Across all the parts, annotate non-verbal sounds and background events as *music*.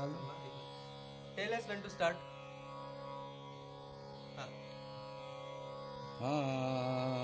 Tell us when to start. हाँ. बारम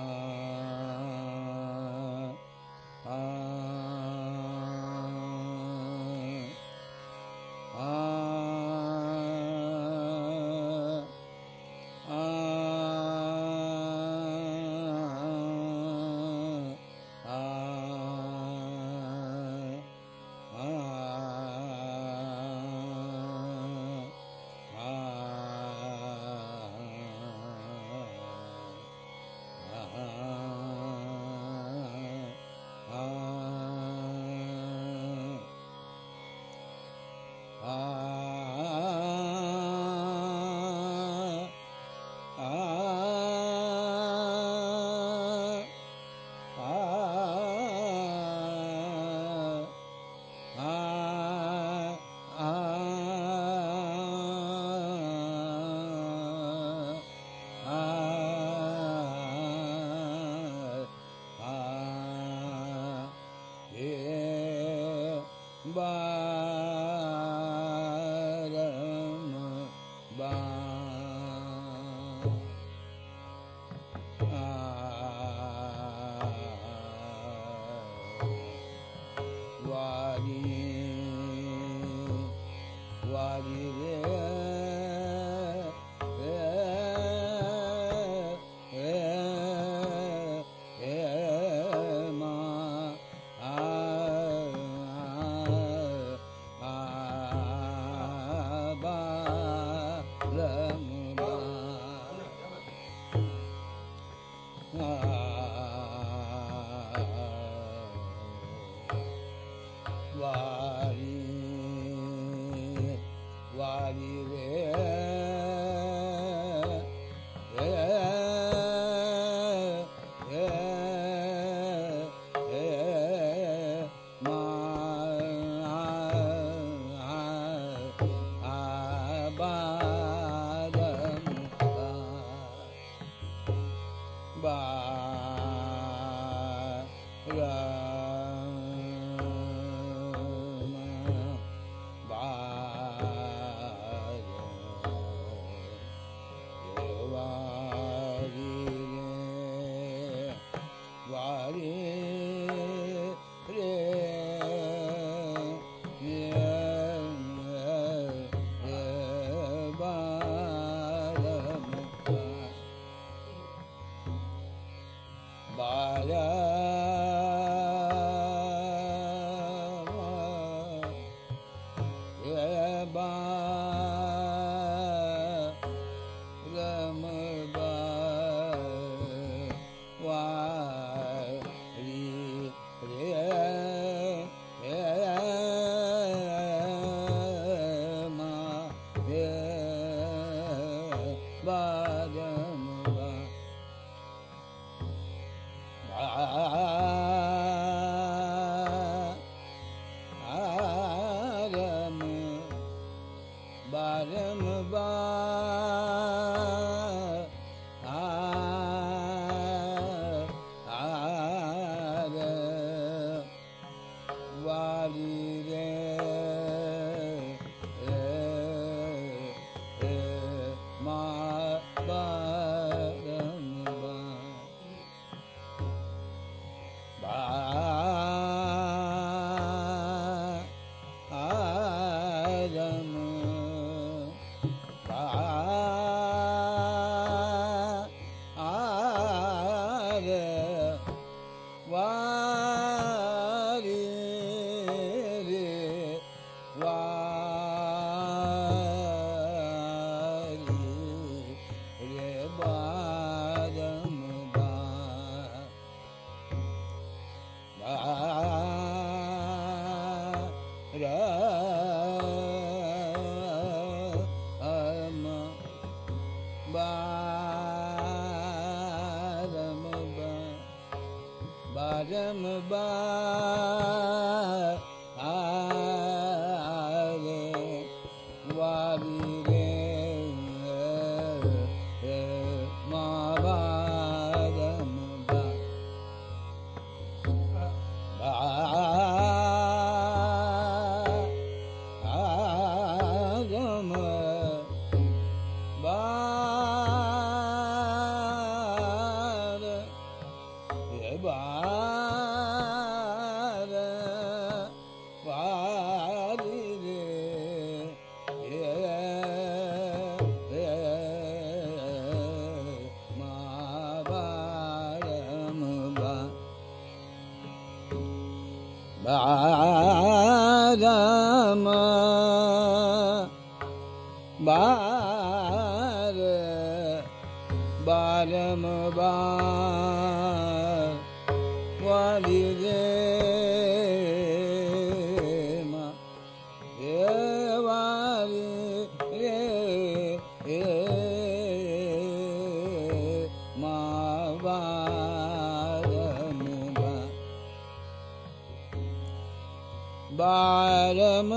रम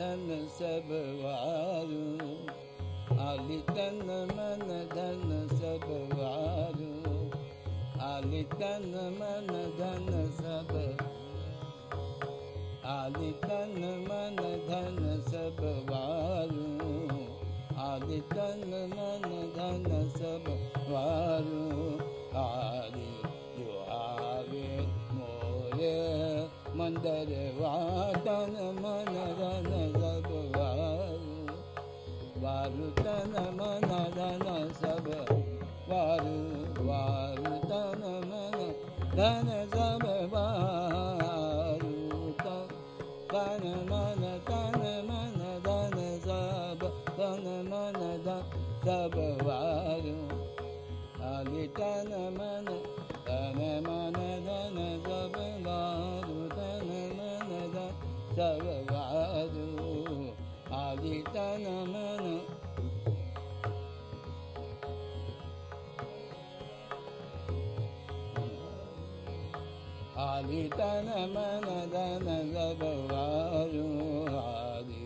धन सब ಆಲಿತನ ಮನದನ ಸಬವಾರು ಹಾದಿ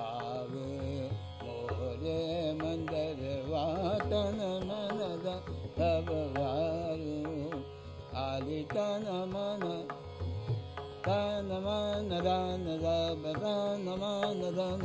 ಆವೆ ಮೋರೆ ಮಂದರ ವಾತನ ಮನದ ಸಬವಾರು ಆಲಿತನ ಮನ ತನ ಮನದನ ಸಬ ತನ ಮನದನ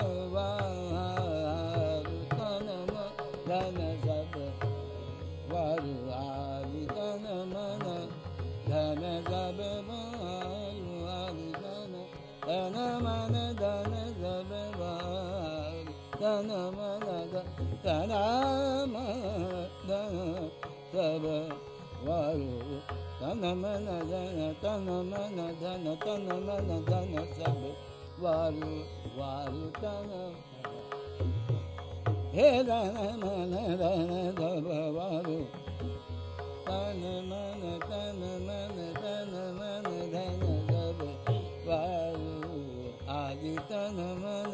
ಧನ ಮನ ಧನ ಸಬ ವಾರು ತನ ಮನ ಧನ ತನ ಮನ ಧನ ತನ ಮನ ಧನ ಸಬ ವಾರು ವಾರು ತನ ಹೇ ಧನ ಮನ ಧನ ಸಬ ವಾರು ತನ ಮನ ತನ ಮನ ತನ ಮನ ಧನ ಸಬ ವಾರು ಆದಿ ತನ ಮನ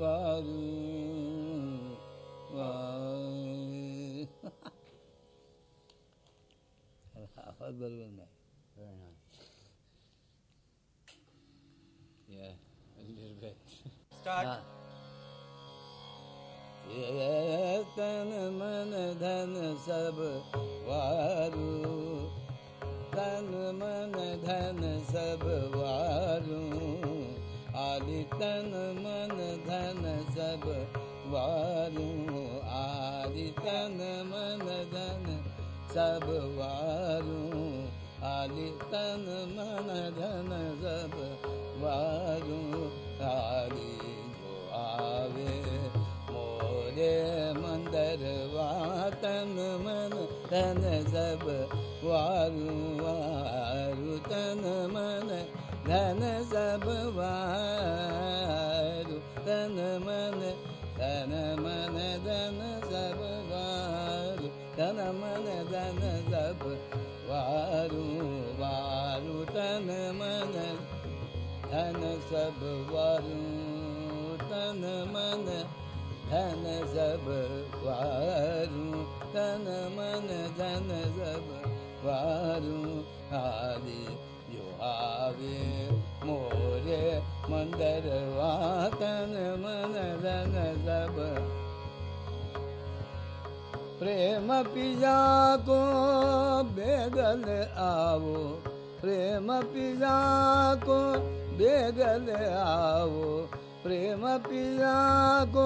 धन वारु तन मन धन हे धन मन धन सब तन मन धन तन मन धन सब वारु वारु तन मन धन सब तन मन धन सब तन मन धन सब वारु आदि तन मन धन सब वारु आदि तन मन धन सब वारु आदि तन मन धन सब वारु आदि जो आवे मोरे मंदर वातन मन धन सब वारु वारु तन मन धन सब वारु वारु तन मन धन सब वारु तन मन धन सब वारु आदि जो मोरे मंदर वातन मन धन सब प्रेम पिया को बेदल आवो प्रेम पिया को बेगल आओ, प्रेम पिया को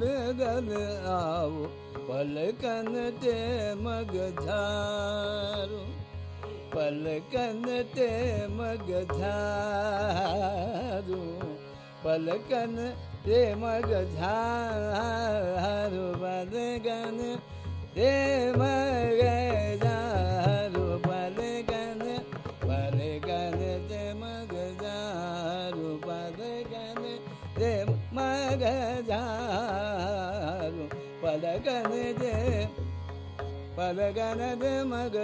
बेगल आओ, पलकन ते मग झारू, पलकन ते मग झारू, पलकन ते मग झारू पलकन ते मग पलगन दे मग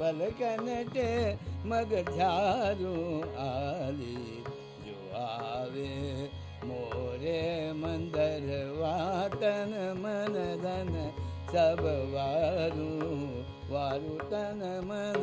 पलगन दे मग झारू आली जो आवे मोरे मंदर वातन मन धन सब वारू तन मन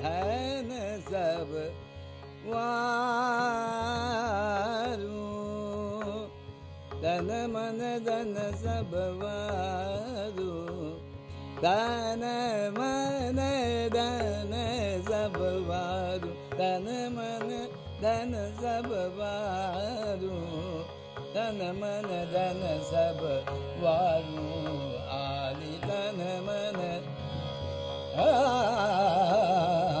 तन मन धन सब वारू तन मन धन सब वारू तन मन धन सब वारू तन मन धन सब वारू आली तन मन आ,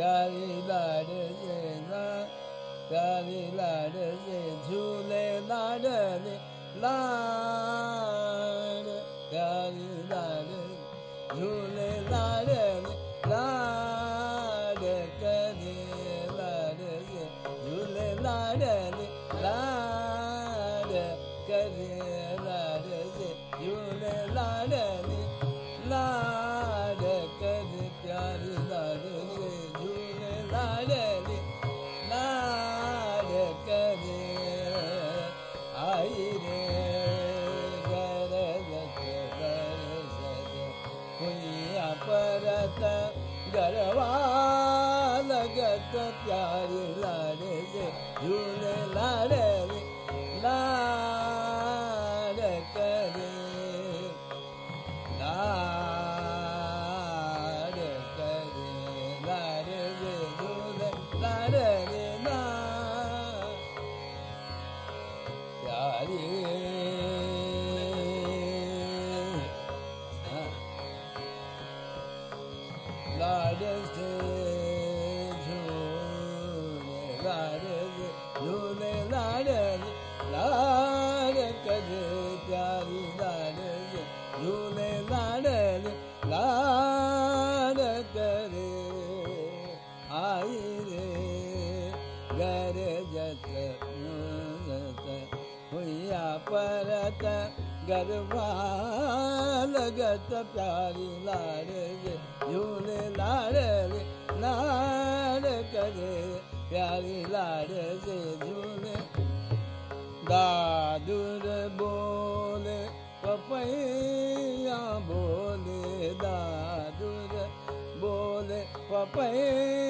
Dài परत गरबा, लगत प्यारी लाड रे, झूले लाड रे लाड करे, प्यारी लाड से झूले। दादुर बोले, पपैया बोले, दादुर बोले, पपैया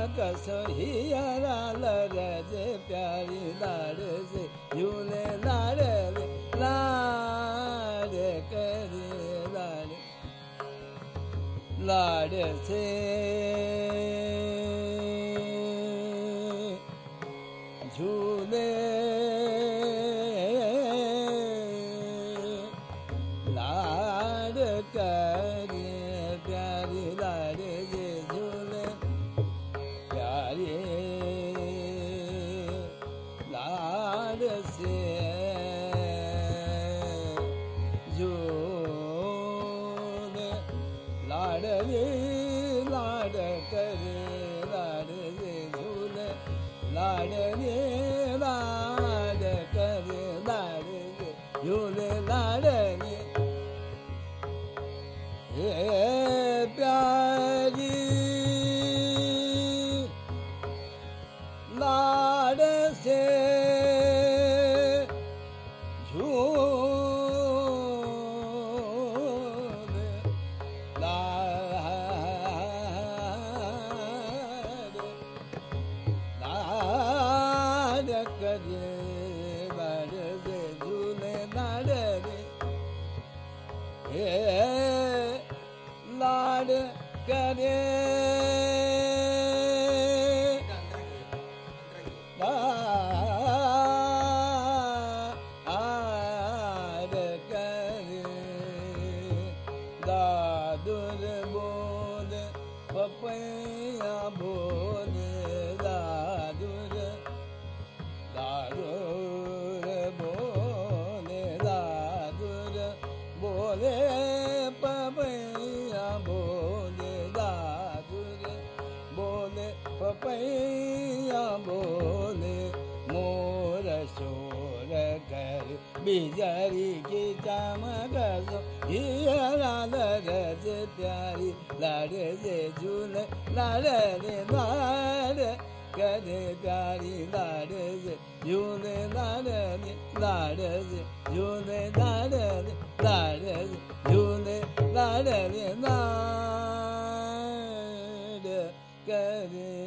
सहियरा लरज प्यारी लाड से झूले लाड लाड करे लाड लाड से पपैया बोले मोर शोर कर बिजरी की चमक सो लरज प्यारी लाड से झूले लाड रे लाड करे प्यारी लाड से झूले लाड रे लाड से झूले लाड रे लाड से झूले लाड रे लाड करे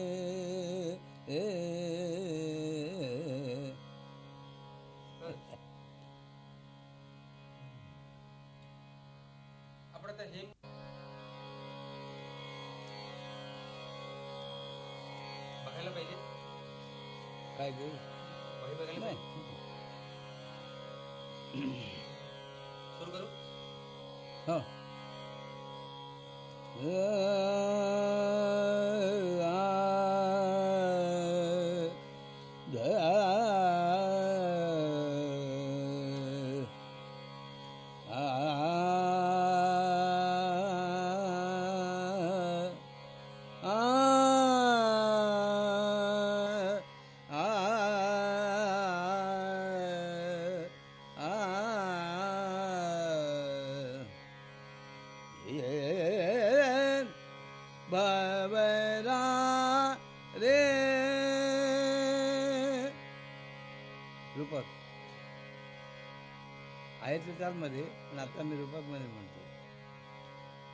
टीकामध्ये नाता निरूपकमध्ये म्हणतो.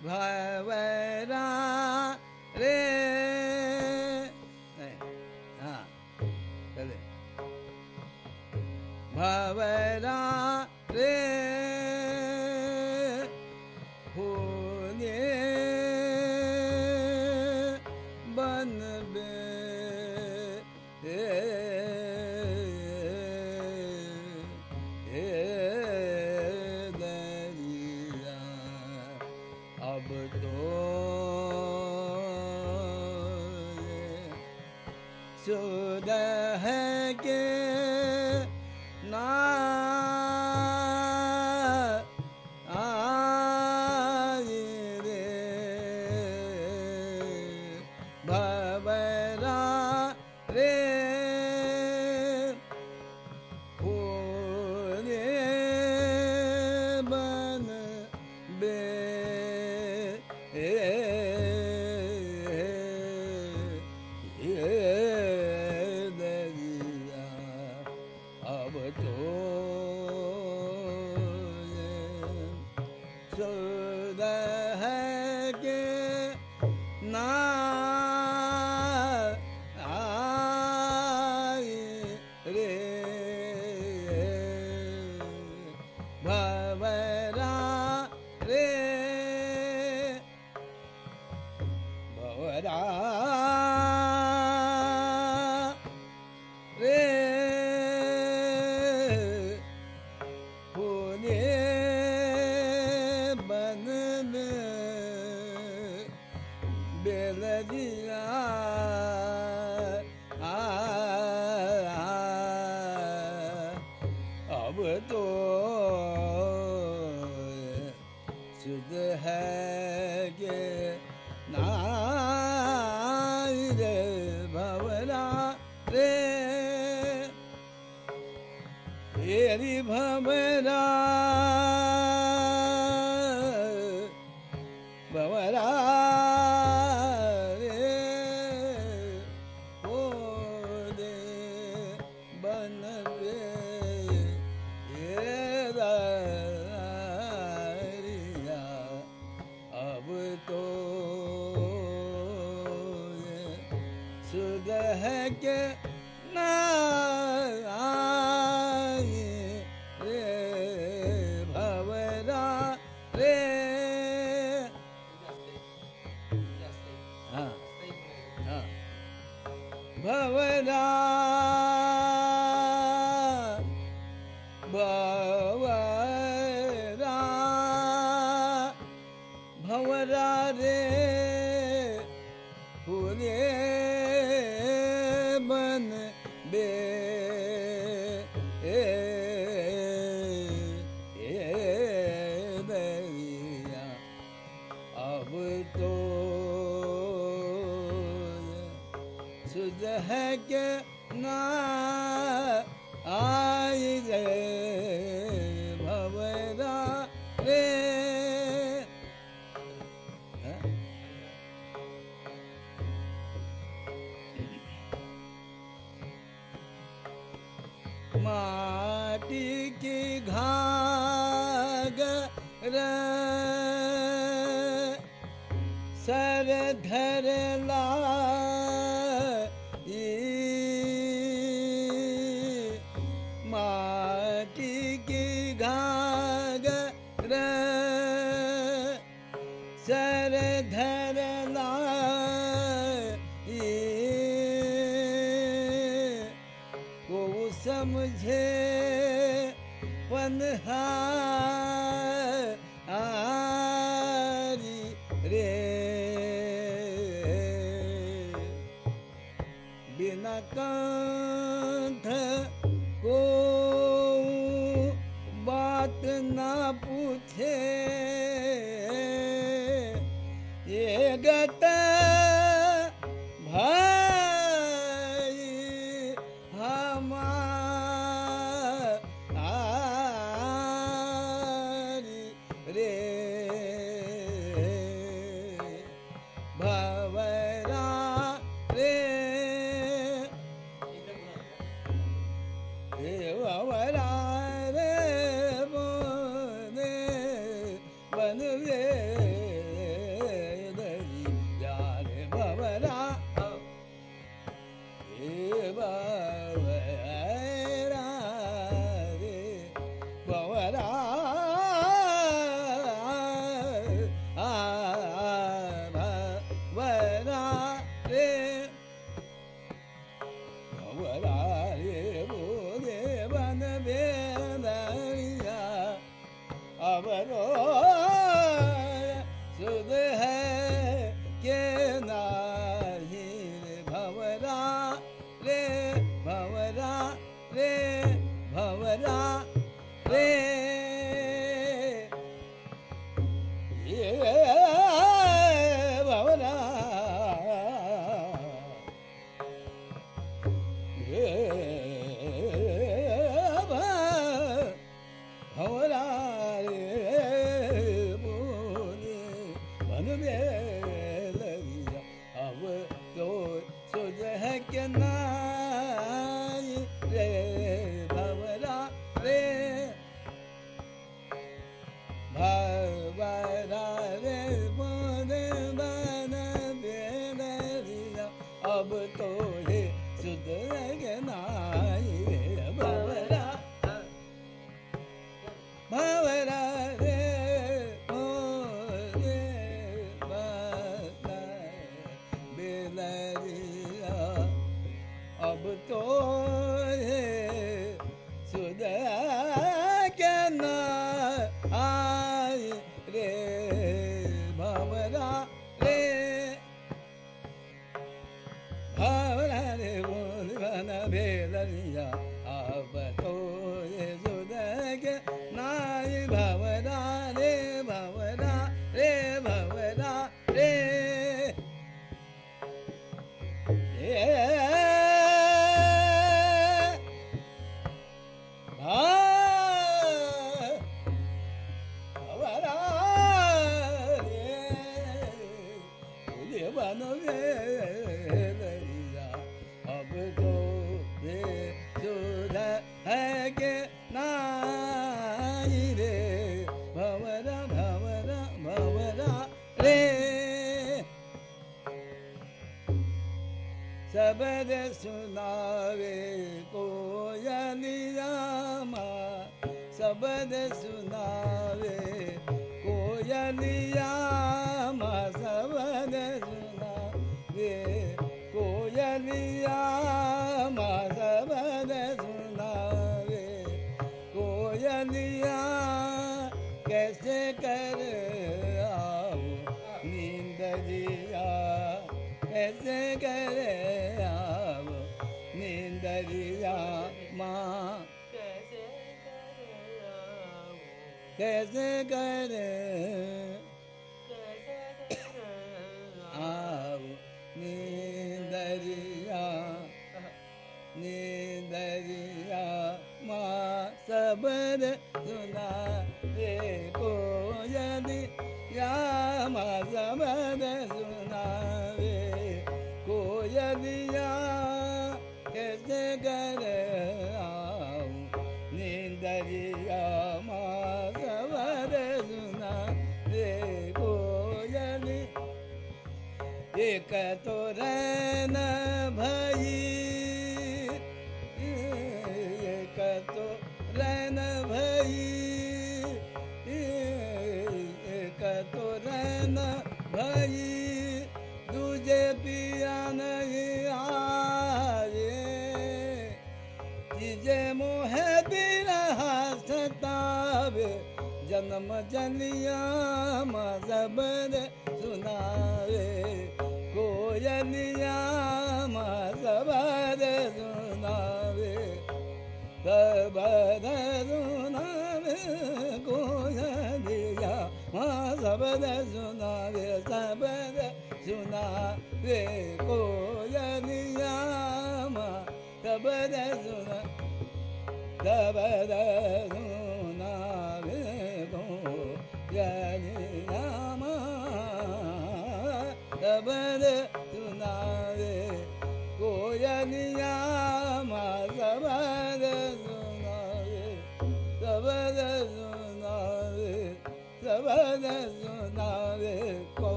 भवरा रे चोदः के ना समझे पनहारी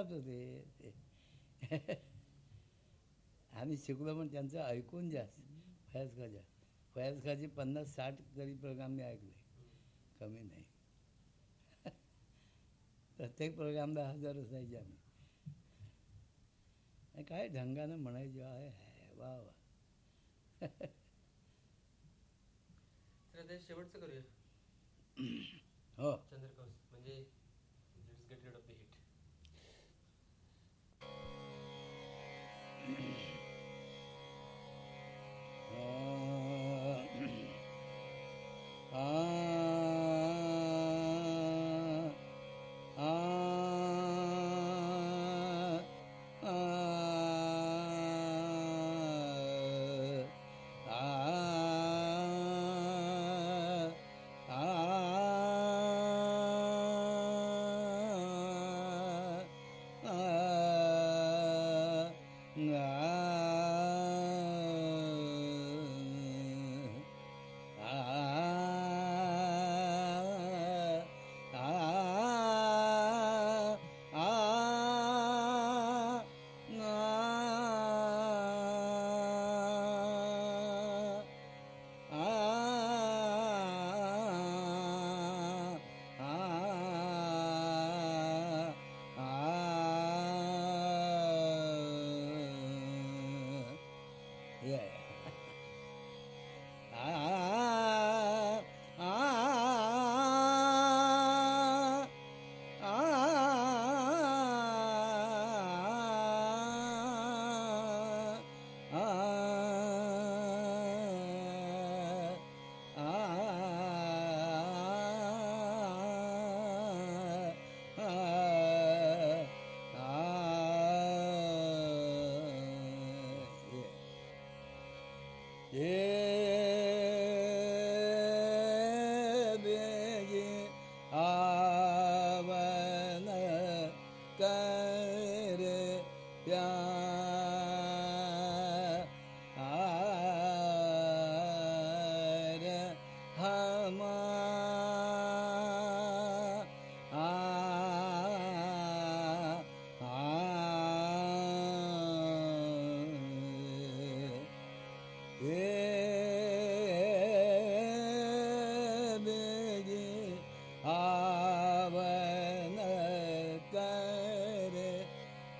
शिकवलाच ते *laughs* आम्ही शिकलो पण त्यांचं ऐकून जास्त फयाज खाजा. फयाज खाजी पन्नास साठ तरी प्रोग्राम मी ऐकले. कमी नाही. *laughs* प्रत्येक प्रोग्रामला हजार असायचे आम्ही काय ढंगानं म्हणायचे आहे वा वा. *laughs* शेवटचं करूया. *clears throat* हो. म्हणजे आ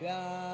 Yeah.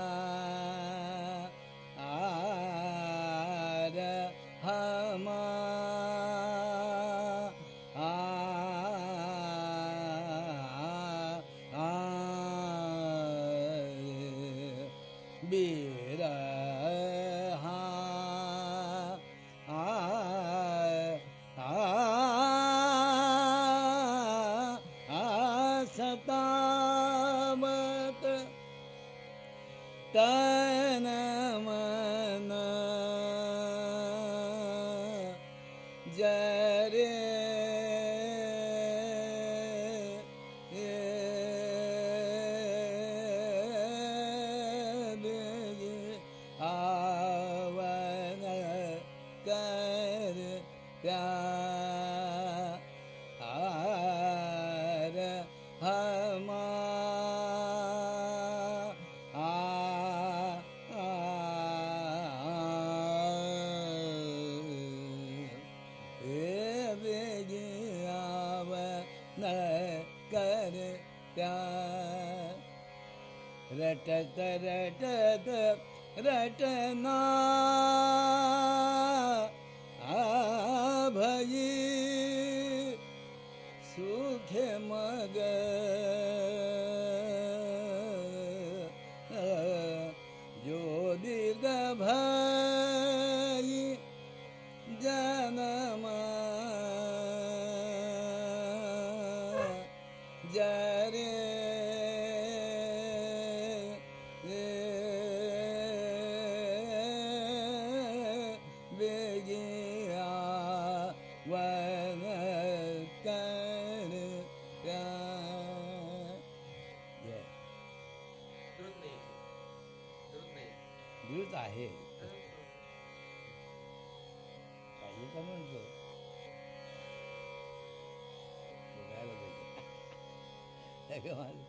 *laughs* León.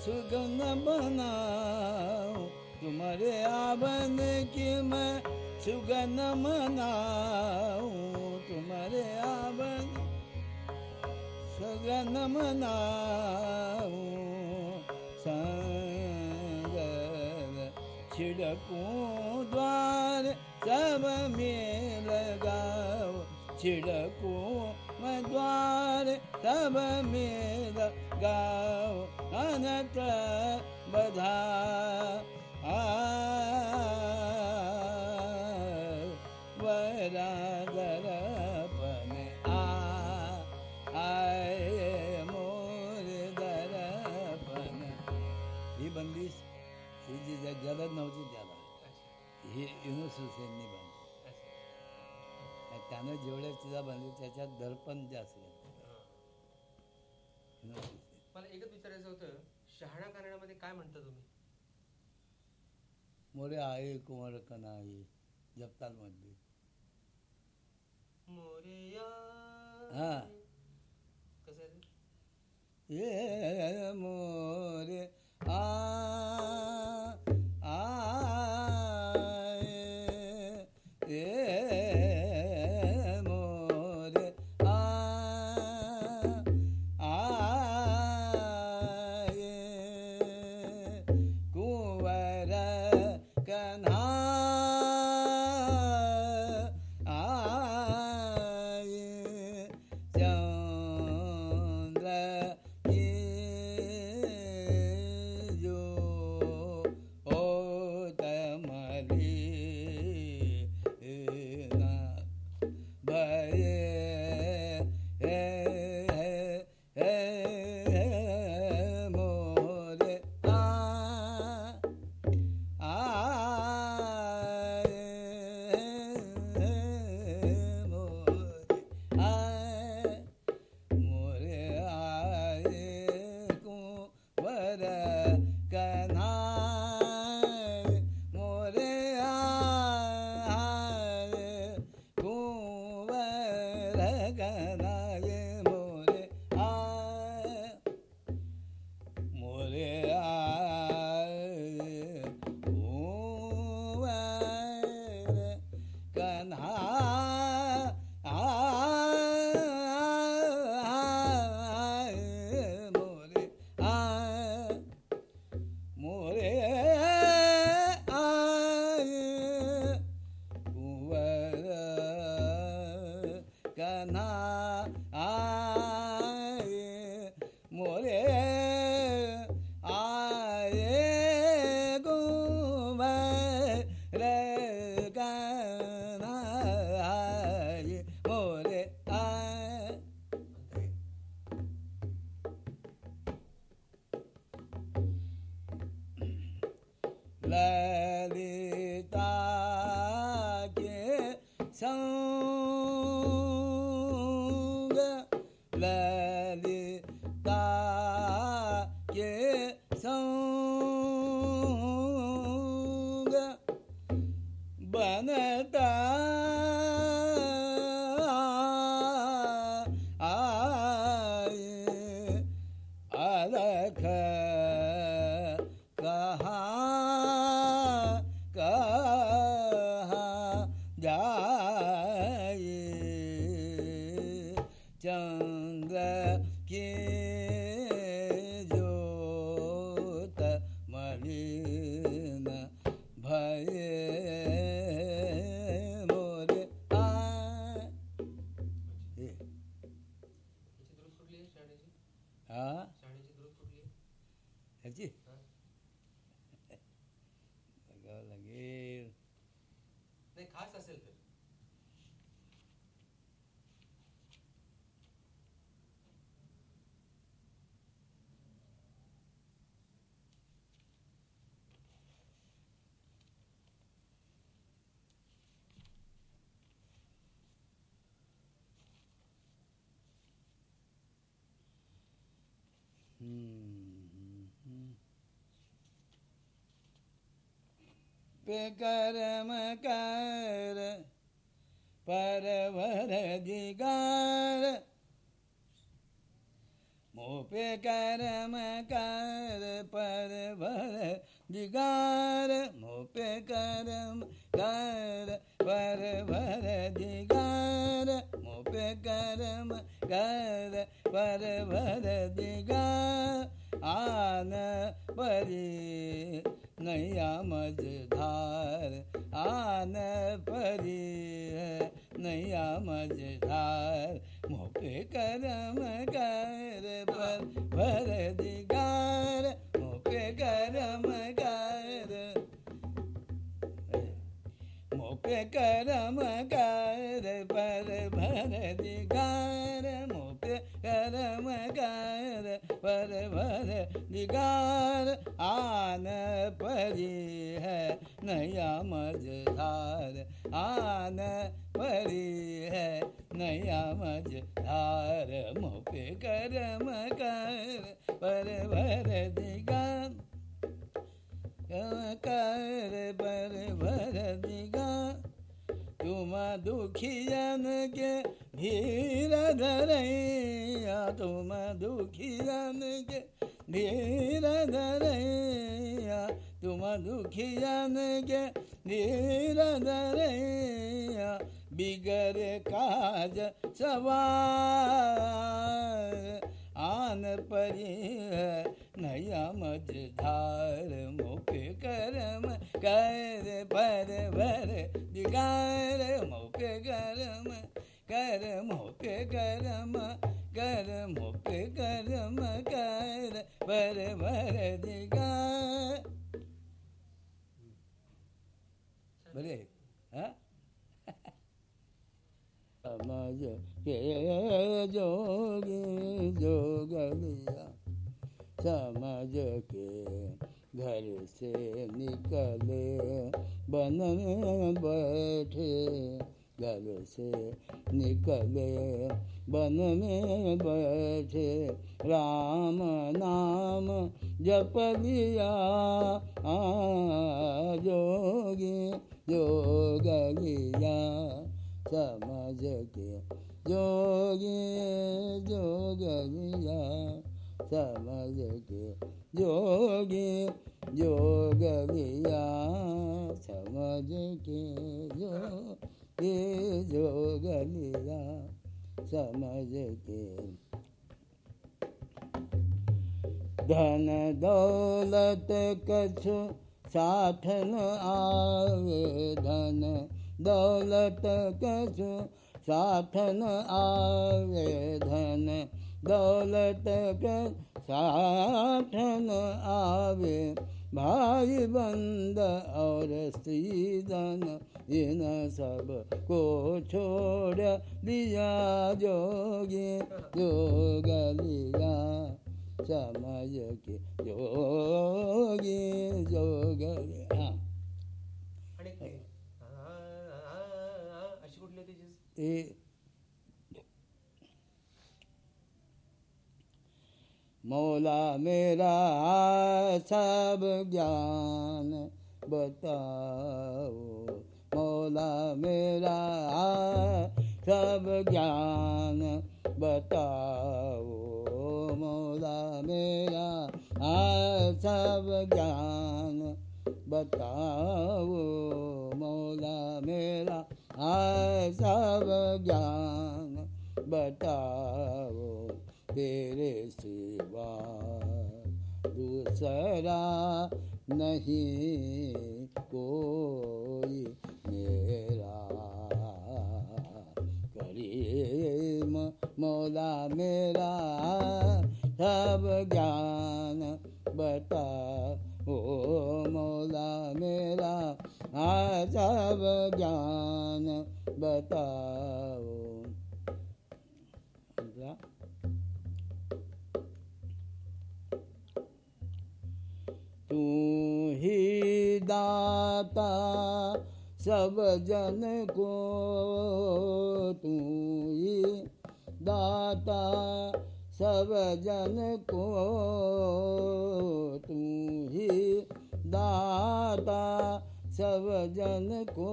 सुगंध बनाओ तुम्हारे आवन की मैं सुगंध मनाऊ। तुम्हारे आवन सुगन मनाऊ। संग छिड़कू द्वार सब में लगाओ छिड़कू मैं द्वार सब में शेंनी बांधली. त्यानं जेवढ्या चिजा बांधली त्याच्यात दर्पण जास्त मला एकच विचारायचं होतं शहाणा कारणामध्ये काय म्हणता तुम्ही? मोरे आहे कुमार कनाई जपताल मध्ये हा. कसं ये मोरे आ आ कर्म कर परवर दिगार मुँह पे कर्म कर परवर दिगार मुँह पे कर्म कर परवर दिगार मुँह पे कर्म कर परवर दिगार आन परी नैया मझधार आन परी है। नैया मझधार मुँह पे कर्म कर पर भर दिगार। मुँह कर्म कर। मुँह कर्म कर पर भर दिगार। मुँह कर्म कर पर भर दिगार आन परी है नया मझधार आन परी है नया मझधार मुँह पे कर्म कर पर भर दिगार कर पर भर दिगा तुम दुखियन के भीर धरैया, तुम दुखियन के भीर धरैया, तुम दुखियन के भीर धरैया, बिगर काज सवार आन परी नया मझधार मोपे करम कर पर भर दिगार मोपे करम कर मोपे करम कर मोपे करम कर पर भर दिगार बोले हाँ? *laughs* के जोगी जोगलिया समझ के घर से निकले बन में बैठे। घर से निकले बन में बैठे। राम नाम जप लिया जोगी जोगलिया समझ के जोगी जोगलिया समझ के जोगी जोगलिया समझ के जोगी जोगलिया समझ के। धन दौलत कछु साथ न आवे, धन दौलत कछु साथ न आवे धन दौलत साथ आवे। भाई बंद और सीदन इन सबको छोड़ दिया जोगी। जोग लिया समझ के जोगी, जोग लिया। ते मौला मेरा सब ज्ञान बताओ। मौला मेरा सब ज्ञान बताओ। मौला मेरा सब ज्ञान बताओ। मौला मेरा सब ज्ञान बताओ तेरे सिवा। दूसरा नहीं कोई मेरा। करीम मौला मेरा, सब ज्ञान बता ओ मौला मेरा सब ज्ञान बताओ। तू ही दाता, सब जन को तू ही दाता सब जन को तू ही दाता, सब जन को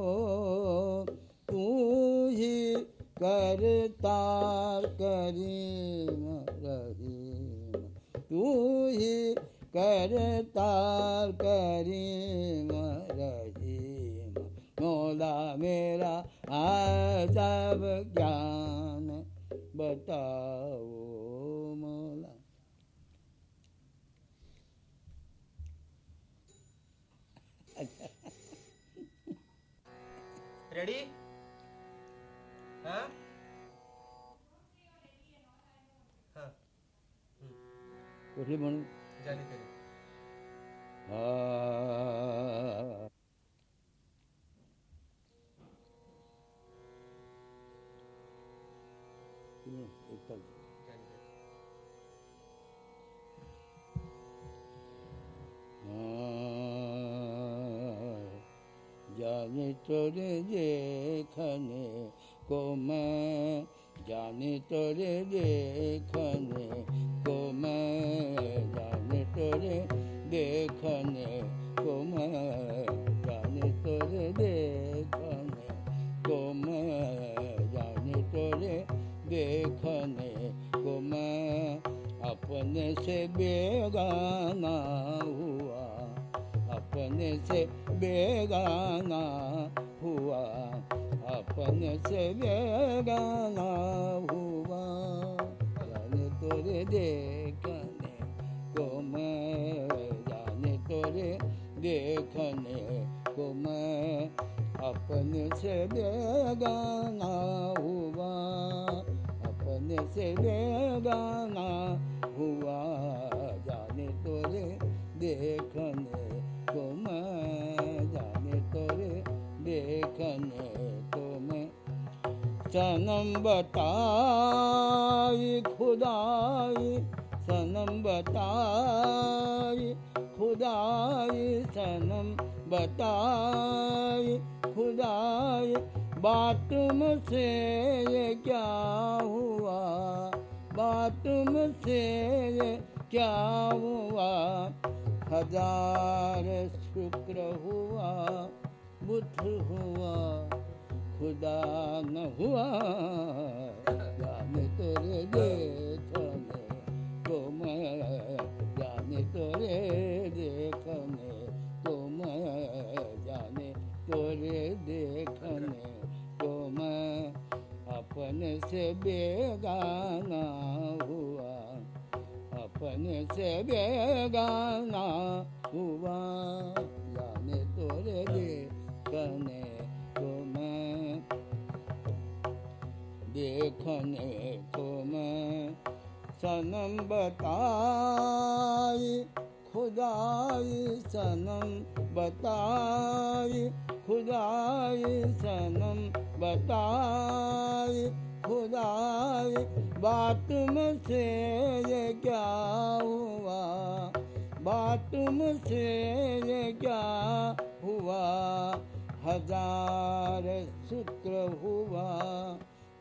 तू ही करतार करीम रहीम। तू ही करतार करीम रहीम। मौला मेरा आजब ज्ञान बताओ मौला रेडी हा हा. कुठली तेरे जाने तोरे देखने को मैं जाने तोरे देखने को मैं जाने तोरे देखने को मैं जाने तोरे देखने को मैं जाने तोरे देखने को मैं अपने से बेगाना हुआ अपने से बेगाना हुआ, अपने से बेगाना हुआ। जाने तोरे देखने को मैं, जाने तोरे देखने को मैं, अपने से बेगाना हुआ, अपने से बेगाना हुआ। जाने तोरे देखने को मैं जाने तोरे देखने को मैं सनम बताई खुदाई, सनम बताई खुदाई, सनम बताई खुदाई। बात मुझसे ये क्या हुआ? बात मुझसे ये क्या हुआ? हज़ार शुक्र हुआ बुद्ध हुआ, खुदा न हुआ। जाने तोरे देखने को मैं जाने तोरे देखने को मैं जाने तोरे देखने को मैं अपने से बेगाना हुआ। अपने से बेगाना हुआ जाने तोरे देखने को मैं, देखने को सनम बताई खुदाई सनम बताई खुदाई सनम बताई खुदाई, बात मुझसे ये क्या हुआ? बात मुझसे ये क्या हुआ? हज़ार शुक्र हुआ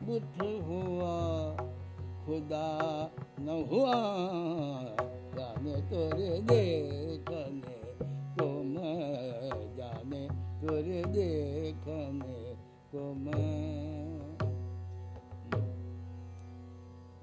बुद्ध हुआ, खुदा न हुआ। जाने तोरे देखने को मैं जाने तोरे देखने को मैं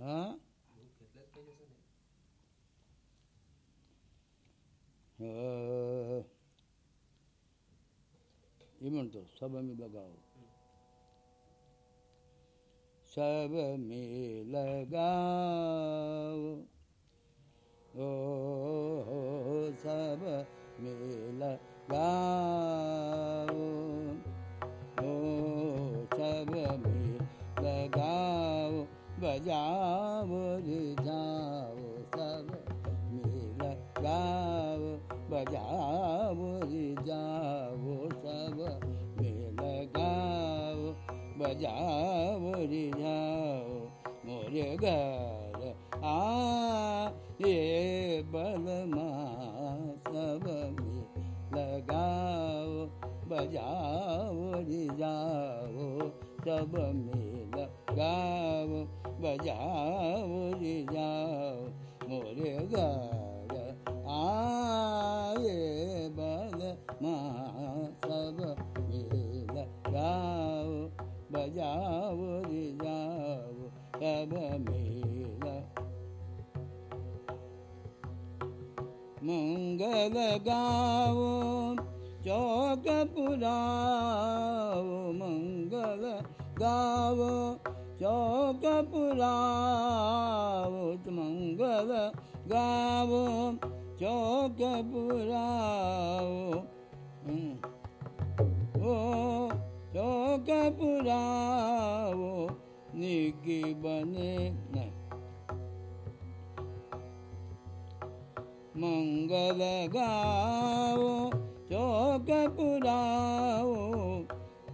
असं नाही अ, हे म्हणतो सब मी लगाओ। सब में लगाओ। ओ सब में लगाओ। बजाओ रिझाओ सब मिल गाव। गाओ बजाओ जाओ सब मिल गाओ बजाओ जाओ मोरे घर आ ये बलमा सब मिल गाओ बजाओ रिझाओ सब मिल गाओ रे जाओ सब में लगाओ बजाओ रे जाओ मोरे घर आए बल माँ सब मिल जाओ बजाओ रे जाओ सब मिल मंगल गाओ चौक पुराओ मंगल गाओ चौक पुराओ मंगल गाओ चौक पुराओ हम्म। ओ चौक पुराओ निकी बने मंगल गाओ चौक पुराओ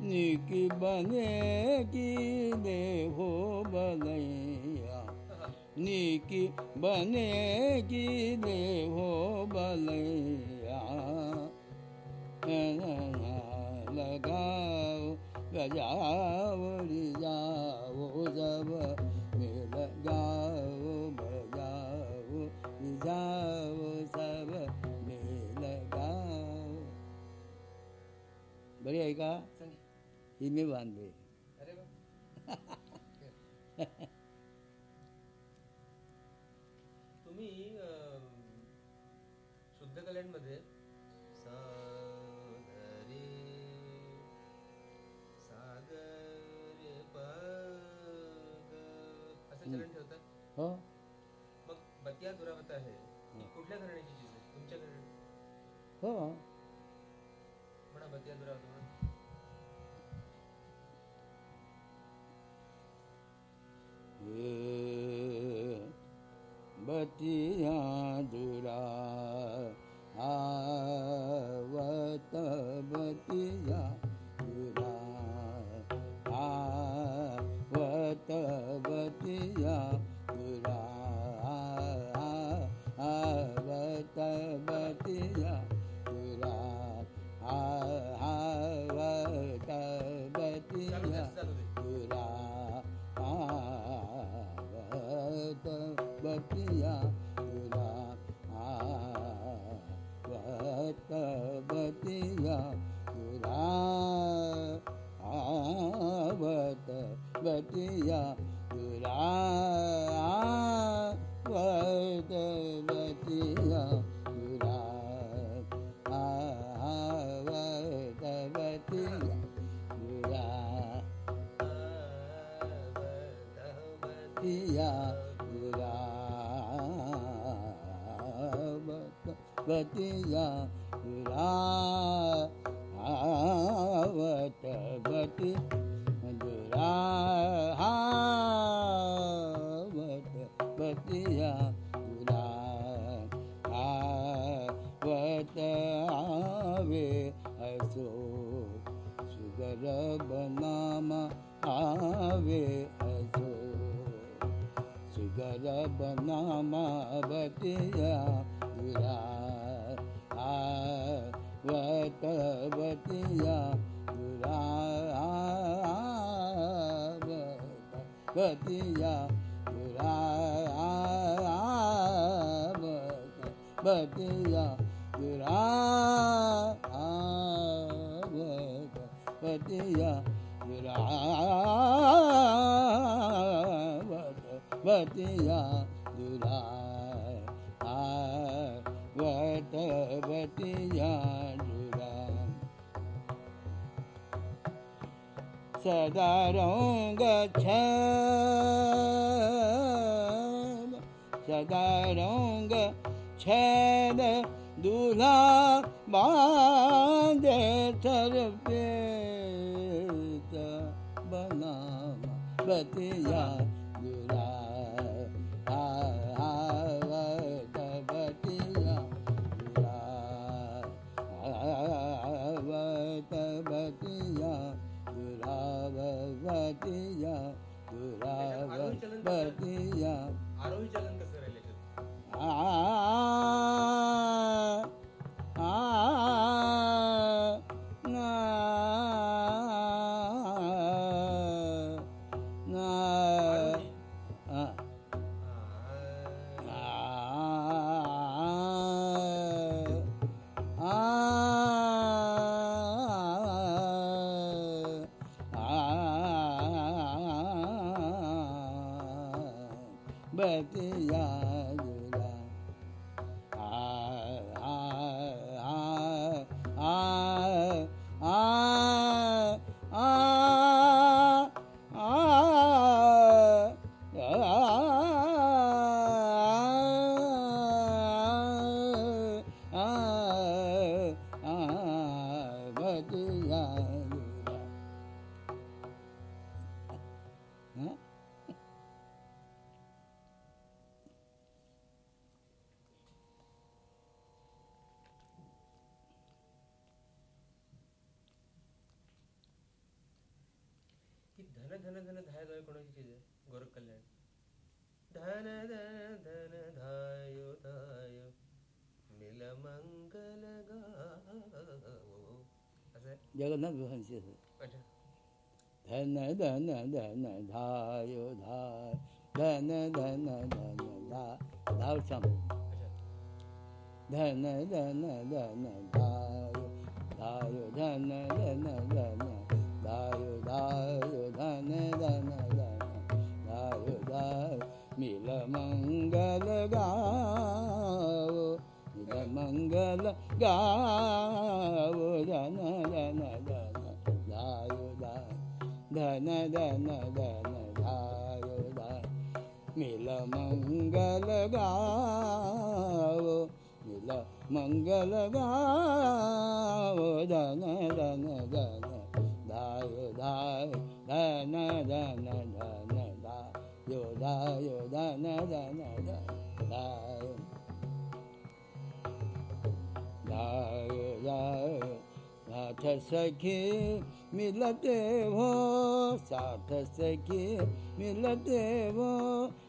निकी बने की देहो बलैया। निकी बने की देहो बलैया। लगाओ बजाओ रिजाओ, जब मिल गाओ, बजाओ, रिजाओ, सब मिल गाओ। बरी आहे का? ही मी बांधली तुम्ही शुद्ध कल्याणमध्ये सा ग रे सा ग रे प ग असं चलन ठेवतात. हो. मग बतिया दुरावत आहे ही. कुठल्या घराण्याची चीज आहे? तुमच्या घराणी हो. म्हणा बतिया दुरावत बतिया 男的很，他 मिलते हो साथ सखी मिलते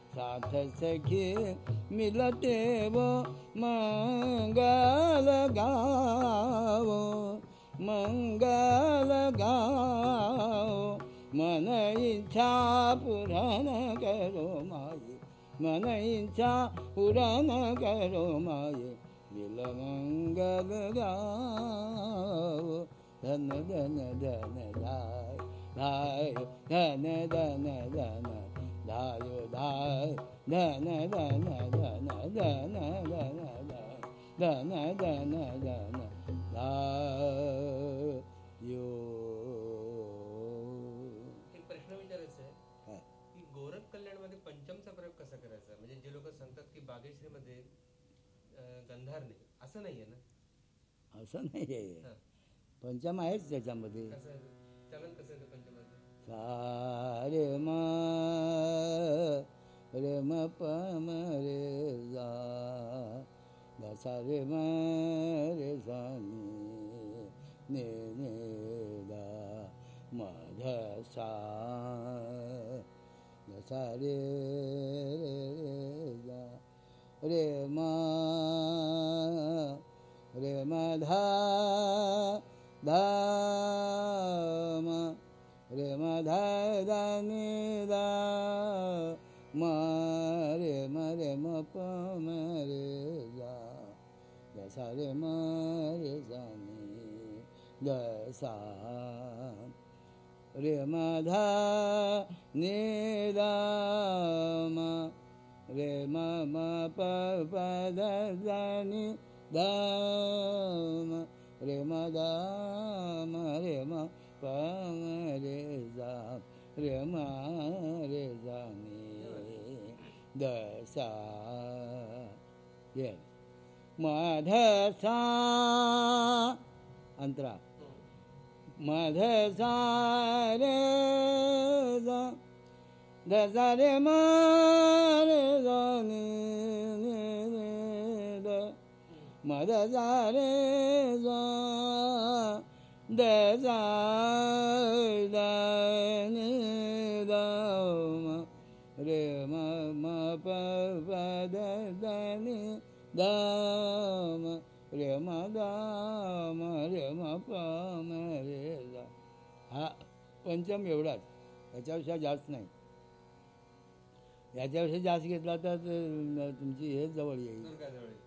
साथ सखी मिलते वो मंगल गाओ। मंगल गाओ। मन इच्छा पूरण करो माये। मन इच्छा पूरण करो माये। मिल मंगल गाओ धन धन धन धाय धाय धन धन धन धायो धाय धन धन धन धन धन धन धन धन धायो प्रश्न विचारायचा आहे हा. की गोरख कल्याणमध्ये पंचमचा प्रयोग कसा करायचा म्हणजे जे लोक सांगतात की बागेश्री मध्ये गंधार नाही असं नाहीये ना असं नाही आहे हा. पंचम आहेच त्याच्यामध्ये. सा रे म रे म प म रे जा. सा रे म रे सा नि दा. म ध सा. सा रे रे जा रे म रे म धा. ದಾಮ ರೇ ಮ ಧಾ ಧಾ ನಿ ದಾ ಮ ರೇ ಮ ಮ ಪ ಮ ರೇ ಗಾ ಗ ಸ ರೇ ಮ ನಿ ರೇ ಮ ಪ ಪ re ma da ma re ma pa ma re za re ma re za mi da sa yeah. मधसा अंतरा मधसा रे दसा रे मारे मद जा म रे जा द जा दा नि दा म रे म म प प द द नि द म रे म द म रे म प म रे दा. हा पंचम एवढाच. याच्यापेक्षा जास्त नाही. याच्यापेक्षा जास्त घेतला तर तुमची हेच जवळ येईल.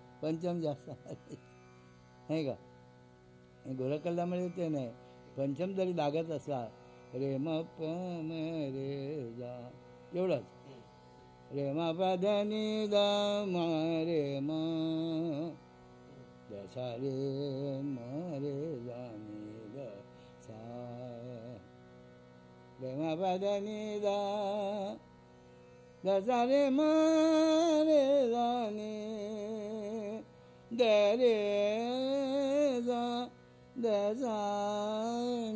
पंचम जास्त नाही का? हे ते नाही. पंचम जरी लागत असला रे म प म रे जा. एवढंच. रे म प ध नि द म रे म. दसा रे म रे जा नि द सा. रे म प ध नि द. रे म रे जा नि da re za da za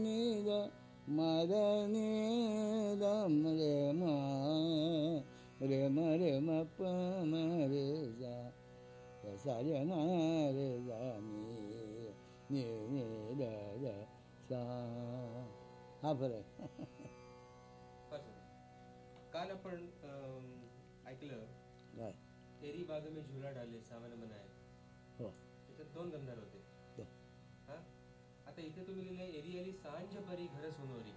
ni da ma da ni da ma re ma re ma re ma pa ma re za da sa re na re za ni ni ni da da sa हा बरं काल आपण ऐकलं काय तेरी बाग में झुला डाले सावन मनाया दोन गंधार होते. हो. आता इथे तुम्ही लिहिले एरी एरी सांज परी घर सोनोरी.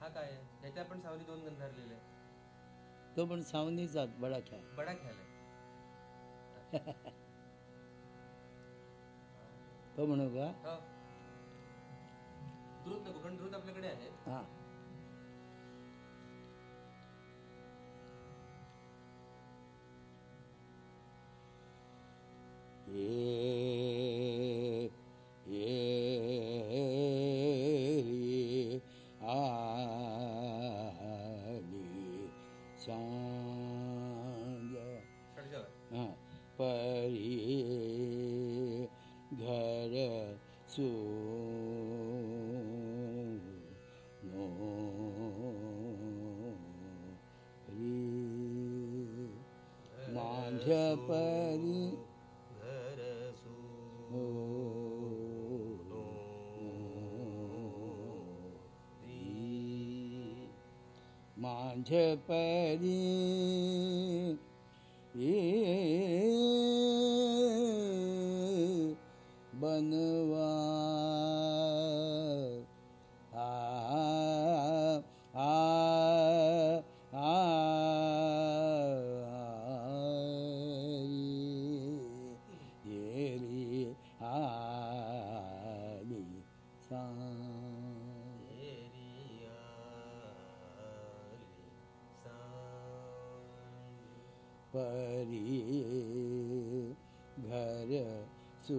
हा काय आहे? ह्याच्या पण सावली दोन गंधार लिहिले. तो पण सावनीचा बडा ख्याल बडा ख्याल आहे. तो म्हणू का? हो. द्रुत नको कारण द्रुत आपल्याकडे आहे. हा. Yeah. Yeah. माझ्या परी। बनवा परी घर सु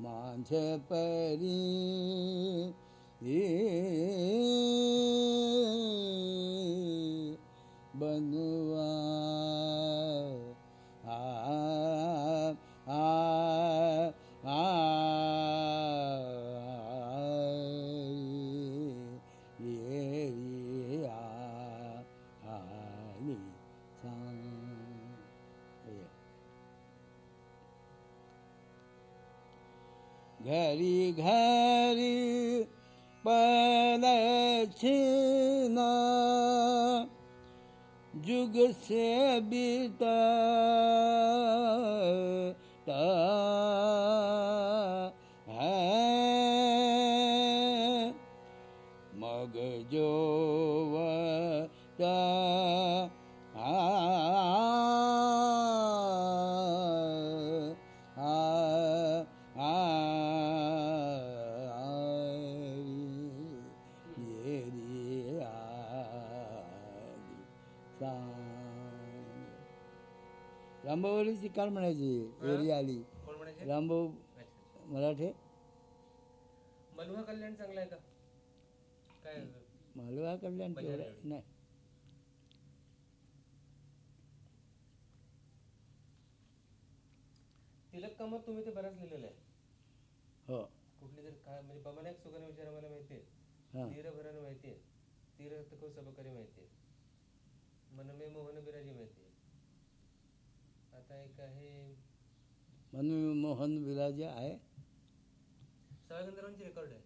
माझ परी काल म्हणायची? एरिया आली. कोण म्हणायचे? रामभाऊ मराठे. मलुहा कल्याण चांगलं आहे का? काय मालवा कल्याण नाही. तिलक कामात तुम्ही ते बऱ्याच लिहिलेलं आहे. हो. कुठली तरी काय म्हणजे पवनायक सुगन विचार मला माहिती आहे. तीर भरण माहिती आहे. तीर को सबकरी माहिती आहे. मनमे मोहन बिराजी माहिती एक आहे मनु मोहन विराजे आहे. सळगंधरांची रेकॉर्ड आहे.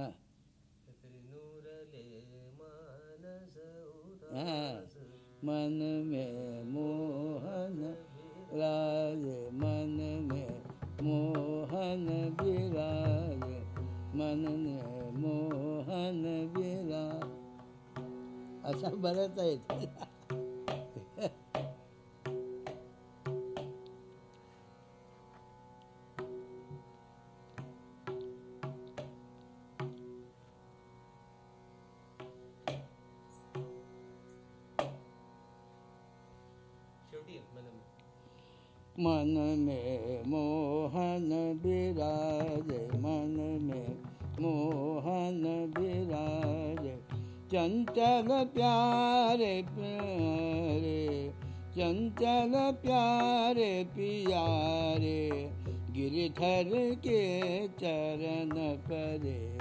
हां. हां. मन में मोहन राजे मन में मोहन विराजे मन में मोहन विराज. अशा बऱ्याच आहेत. प्यारे, पियारे। गिरधर के चरण परे,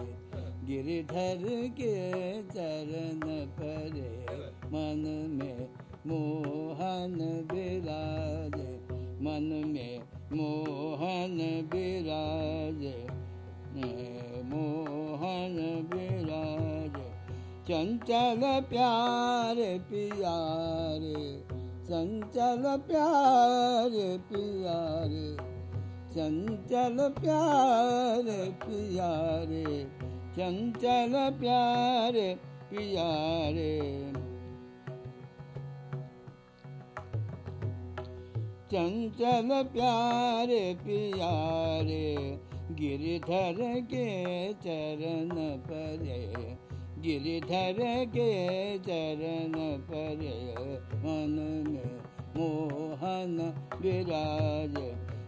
गिरधर के चरण परे मन में मोहन विराज, मन में मोहन विराज मोहन विराज। चंचल प्यार, पियारे। चंचल प्यार पियारे, चंचल प्यार पियारे, चंचल प्यार पियारे। चंचल प्यार प्यारे, गिरधर के चरण परे गिरधर के चरण परे मन में मोहन विराज,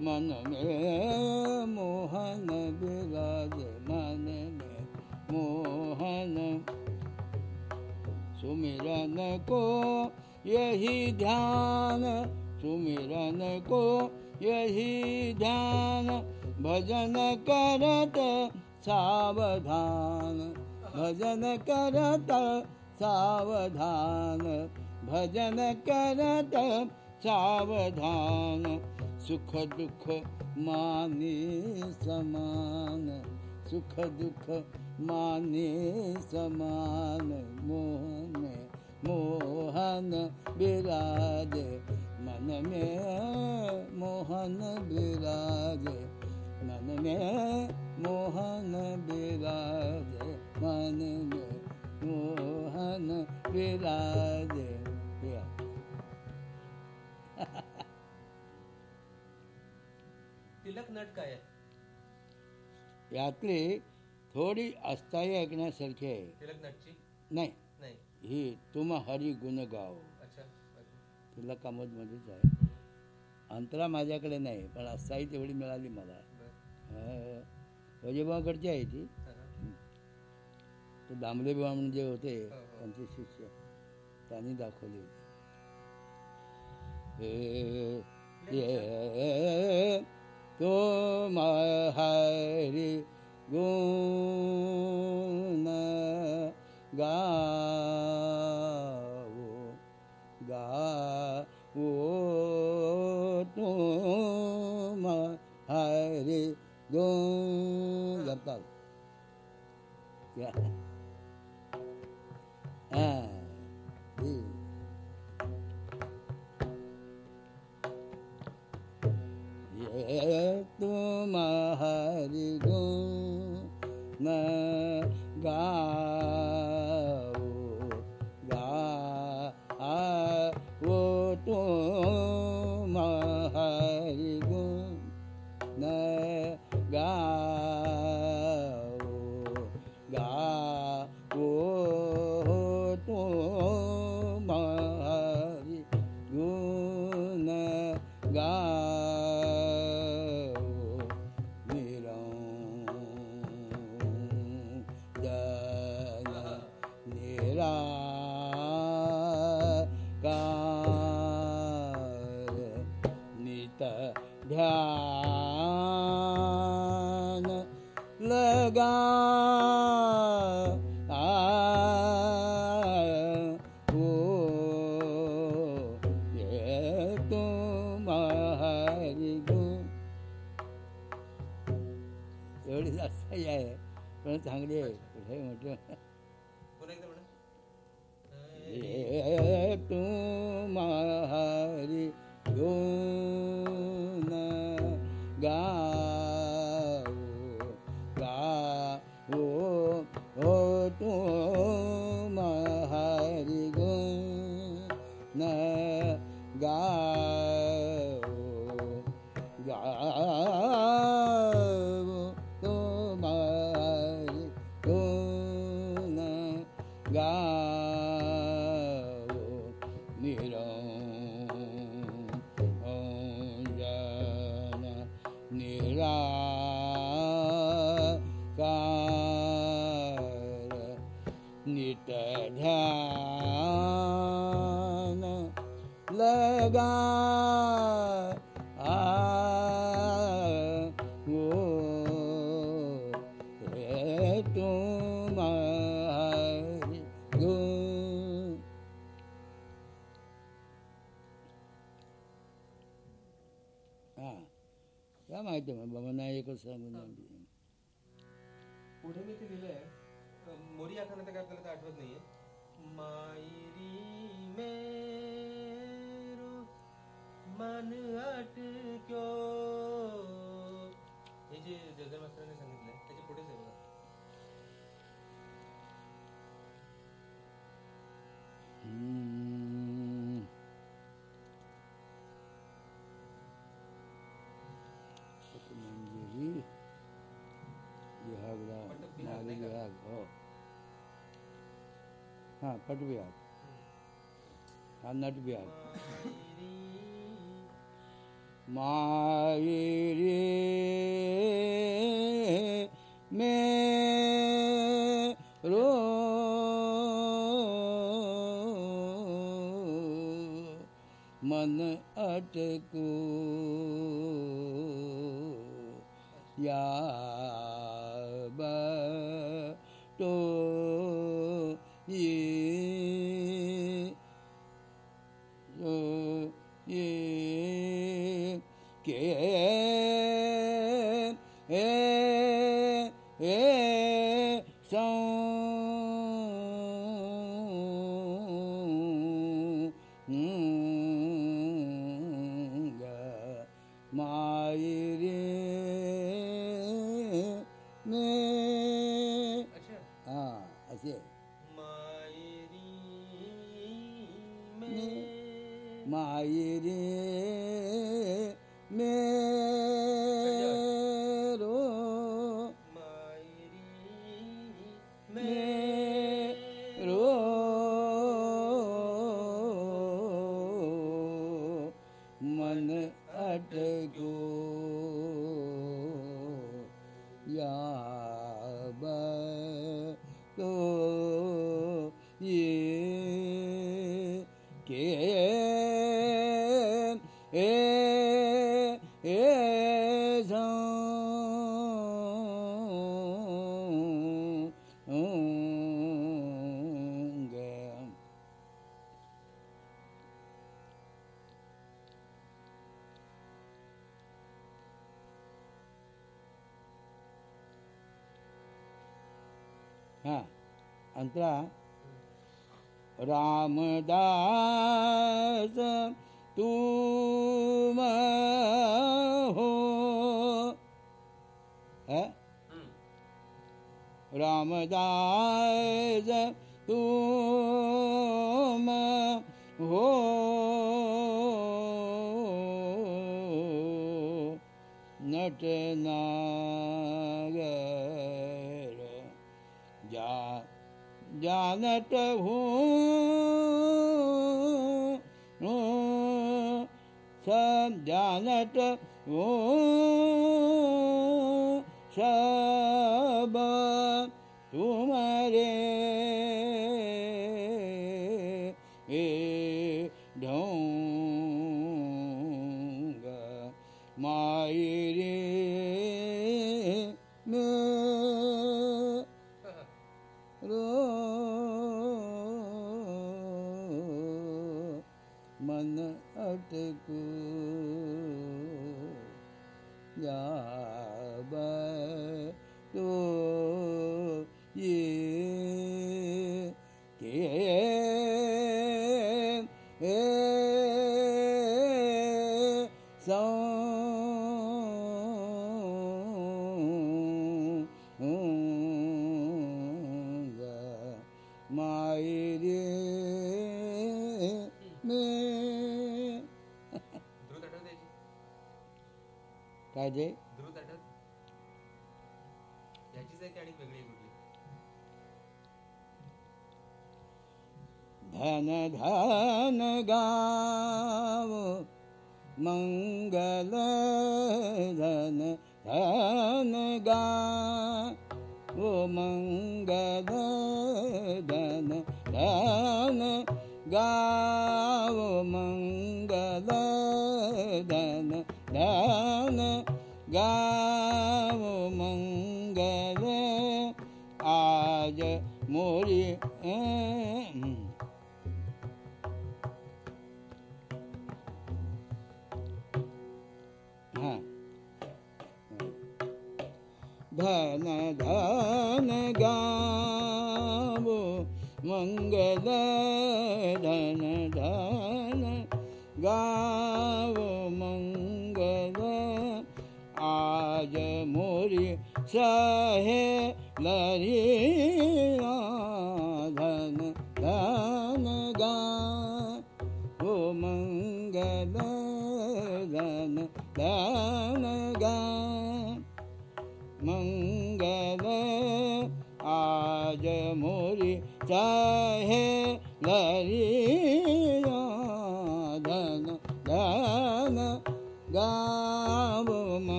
मन में मोहन विराज, मन में मोहन। सुमिरन को यही ध्यान, सुमिरन को यही ध्यान, भजन करत सावधान। भजन करत सावधान, भजन करत सावधान। सुख दुख माने समान, सुख दुख माने समान। मोहन मोहन विराज, मन में मोहन विराज, मन में मोहन विराज। मन मोहन विराज. *laughs* तिलक नट काय थोडी अस्थायी ऐकण्यासारखी आहे. तिलक नटची? नाही. ही तुम हरी गुण गाव तिला कामोदमध्येच आहे. अंतरा माझ्याकडे नाही पण अस्थायी तेवढी मिळाली मला. वजेबाकडची आहे ती. ते दामले बुवा म्हणून जे होते हो, हो. त्यांचे शिष्य त्यांनी दाखवली होती हे- ये तो हरी गुण गाओ गाओ तुम हरी गुण जपतात या yeah. да мы. आज हो हाँ, हाँ पट भी हाँ नट भी आज माई रो। मन अटको। या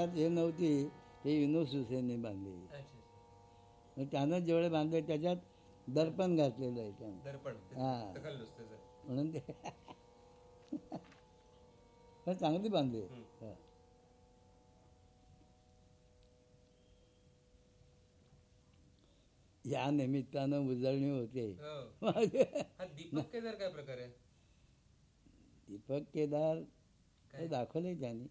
पदार्थ हे नव्हती हे युनोस हुसेनने बांधलेली त्यानं जेवढे बांधले त्याच्यात दर्पण घातलेलं आहे त्यानं. दर्पण हां. म्हणून ते चांगली बांधली. हां. या निमित्तानं उजळणी होते. हो. दीपक केदार काय प्रकार आहे? दीपक केदार दाखवलंय त्याने.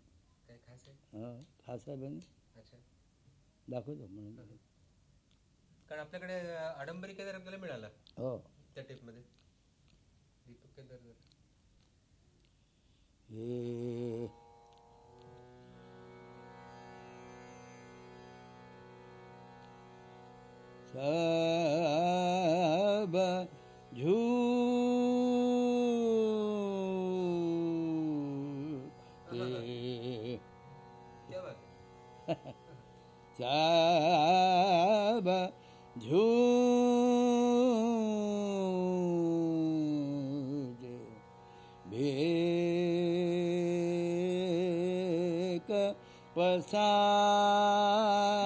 खासा बंद। अच्छा। दाखवतो म्हणून. कारण आपल्याकडे अं, आडंबरी केदार आपल्याला मिळाला. हो. त्या टेपमध्ये दीपक केदार हे. सब झू taba jhud beka pasad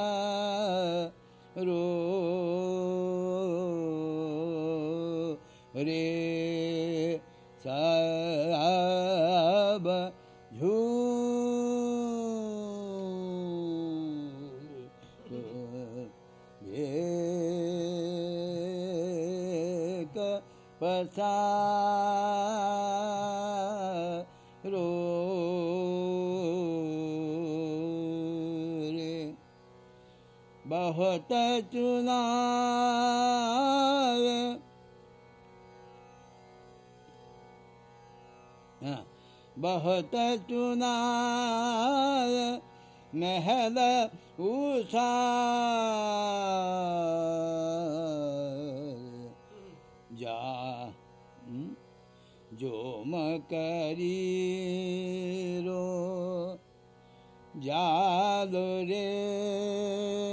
अर्जुनाय बहुत चुनाय महल उषा जा जो जोमकरीरो जालो रे।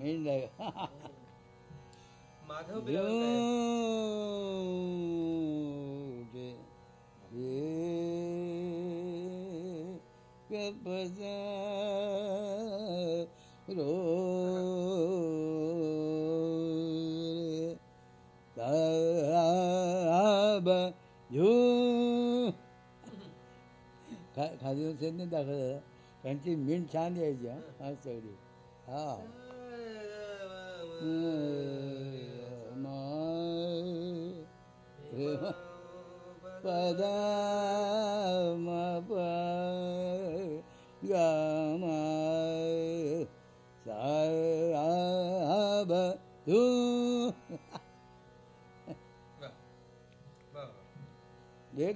ए सब झूठ एक पसा अरे बस बस मेन आहे माधव बिलावल काय रो खाली सेट नाही दाखवत त्यांची मीठ छान यायची हा हा सगळी हा पद म प ग म सा ब धू वा. एक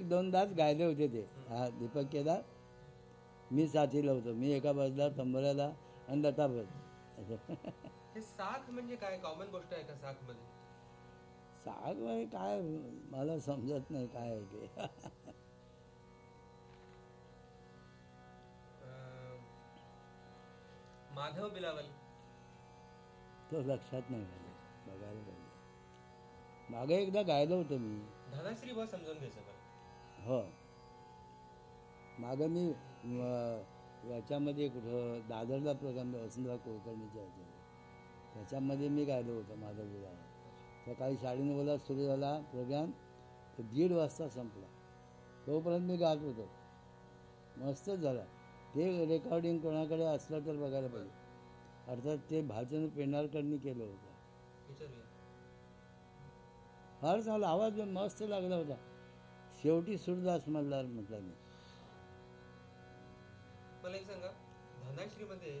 दोनदाच गायले होते ते. हा दीपक केदार मी साथीला होतो. मी एका बाजूला तंबऱ्याला आणि लताबत असं हे साख म्हणजे काय? कॉमन गोष्ट आहे का साखमध्ये साग म्हणजे काय? मला समजत नाही काय आहे ते. माधव बिलावल. तो लक्षात नाही बघायला पाहिजे. मागे एकदा गायलं होतं मी. धनाश्री बा समजून घ्यायचं हो. मागं मी याच्यामध्ये कुठं दादरला प्रोग्राम वसंतराव कुलकर्णीच्या याच्यामध्ये. त्याच्यामध्ये मी गायलो होतं माझा विवाह सकाळी साडेनऊला सुरू झाला प्रोग्राम तर दीड वाजता संपला. तोपर्यंत मी गात होतो. मस्तच झाला. ते रेकॉर्डिंग कोणाकडे असलं तर बघायला पाहिजे. अर्थात ते भाजन पेंढारकरनी केलं होतं. फार चांगला आवाज मस्त लागला होता. शेवटी सुरदास मल्हार म्हटला मी मला एक सांगा धनाश्रीमध्ये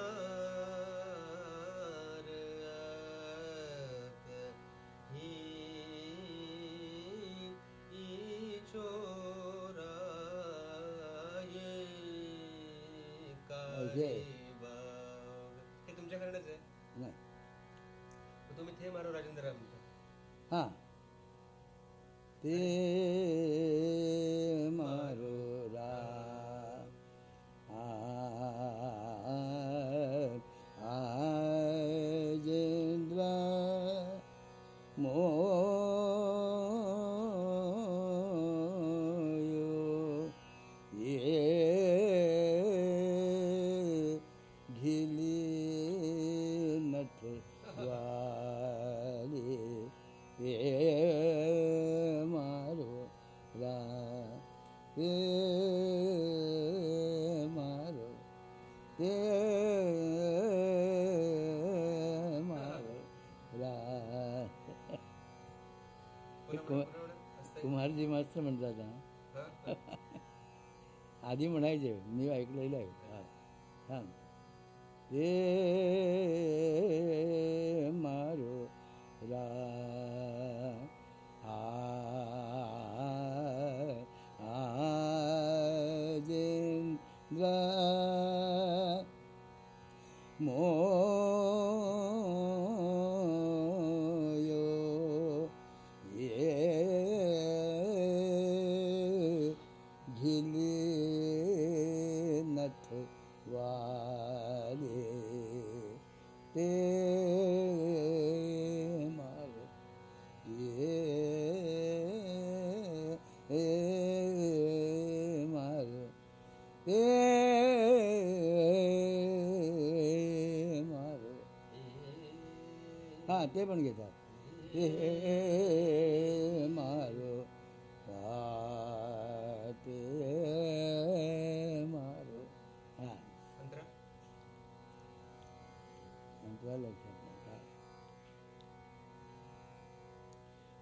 हे. आहे. नाही. तुम्ही थे मारो राजेंद्र रामचा हां. ते मारो रा आजेंद्र मोयो ते पण घेतात. हे मारो मारो. हा. तुला लक्षात नाही काय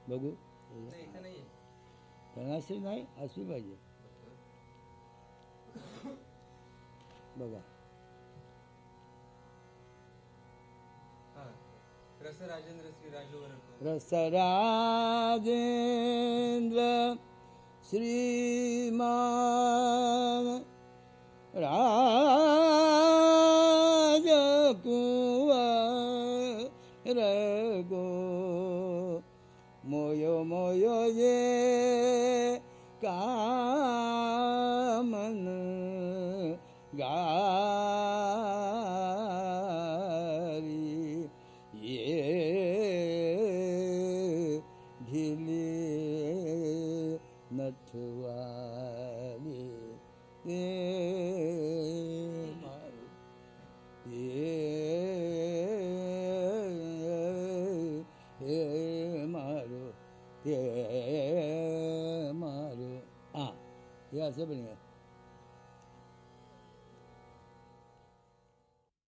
बघू नाही नाही असली पाहिजे. रस राजेन्द्र श्रीमा